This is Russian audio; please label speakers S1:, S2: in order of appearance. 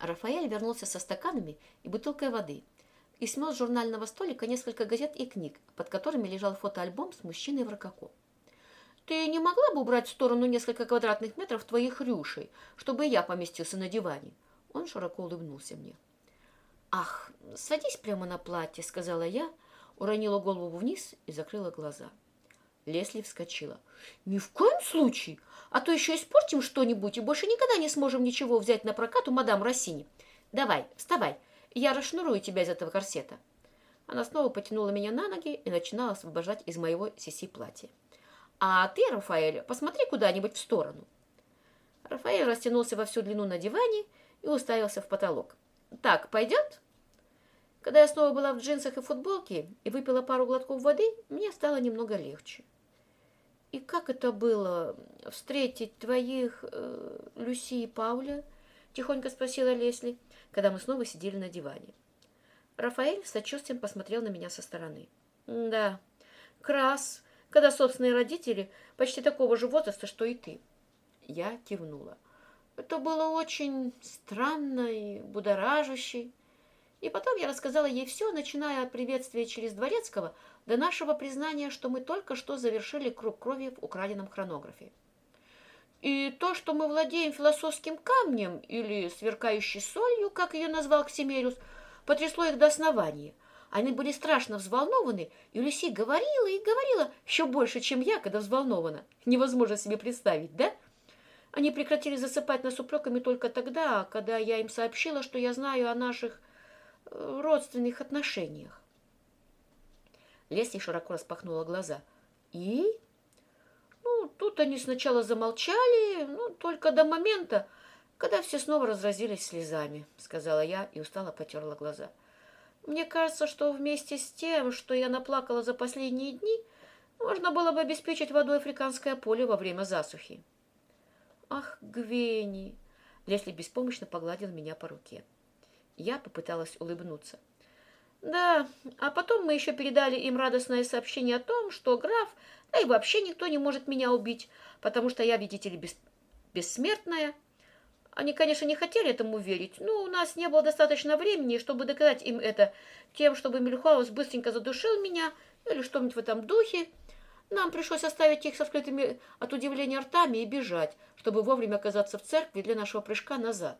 S1: Рафаэль вернулся со стаканами и бутылкой воды и смел с журнального столика несколько газет и книг, под которыми лежал фотоальбом с мужчиной в рококо. «Ты не могла бы убрать в сторону несколько квадратных метров твоих рюшей, чтобы я поместился на диване?» Он широко улыбнулся мне. «Ах, садись прямо на платье», — сказала я, уронила голову вниз и закрыла глаза. Лесли вскочила. «Ни в коем случае! А то еще испортим что-нибудь и больше никогда не сможем ничего взять на прокат у мадам Рассини. Давай, вставай, я расшнурую тебя из этого корсета». Она снова потянула меня на ноги и начинала освобождать из моего сиси платья. «А ты, Рафаэль, посмотри куда-нибудь в сторону». Рафаэль растянулся во всю длину на диване и уставился в потолок. «Так, пойдет?» Когда я снова была в джинсах и футболке и выпила пару глотков воды, мне стало немного легче. «И как это было, встретить твоих э, Люси и Пауля?» — тихонько спросила Лесли, когда мы снова сидели на диване. Рафаэль с сочувствием посмотрел на меня со стороны. «Да, крас, когда собственные родители почти такого же возраста, что и ты». Я кивнула. Это было очень странно и будоражаще. И потом я рассказала ей все, начиная от приветствия через Дворецкого до нашего признания, что мы только что завершили круг крови в украденном хронографе. И то, что мы владеем философским камнем, или сверкающей солью, как ее назвал Ксимериус, потрясло их до основания. Они были страшно взволнованы, и Люси говорила и говорила еще больше, чем я, когда взволнована. Невозможно себе представить, да? Они прекратили засыпать нас упреками только тогда, когда я им сообщила, что я знаю о наших родственных отношениях. Лесли широко распахнула глаза. И? Ну, тут они сначала замолчали, ну, только до момента, когда все снова разразились слезами, сказала я и устало потерла глаза. Мне кажется, что вместе с тем, что я наплакала за последние дни, можно было бы обеспечить водой африканское поле во время засухи. Ах, Гвени! Лесли беспомощно погладил меня по руке. Я попыталась улыбнуться. Да, а потом мы еще передали им радостное сообщение о том, что граф, да и вообще никто не может меня убить, потому что я, видите ли, бес... бессмертная. Они, конечно, не хотели этому верить, но у нас не было достаточно времени, чтобы доказать им это тем, чтобы Мюльхаус быстренько задушил меня или что-нибудь в этом духе. Нам пришлось оставить их со скрытыми от удивления ртами и бежать, чтобы вовремя оказаться в церкви для нашего прыжка назад.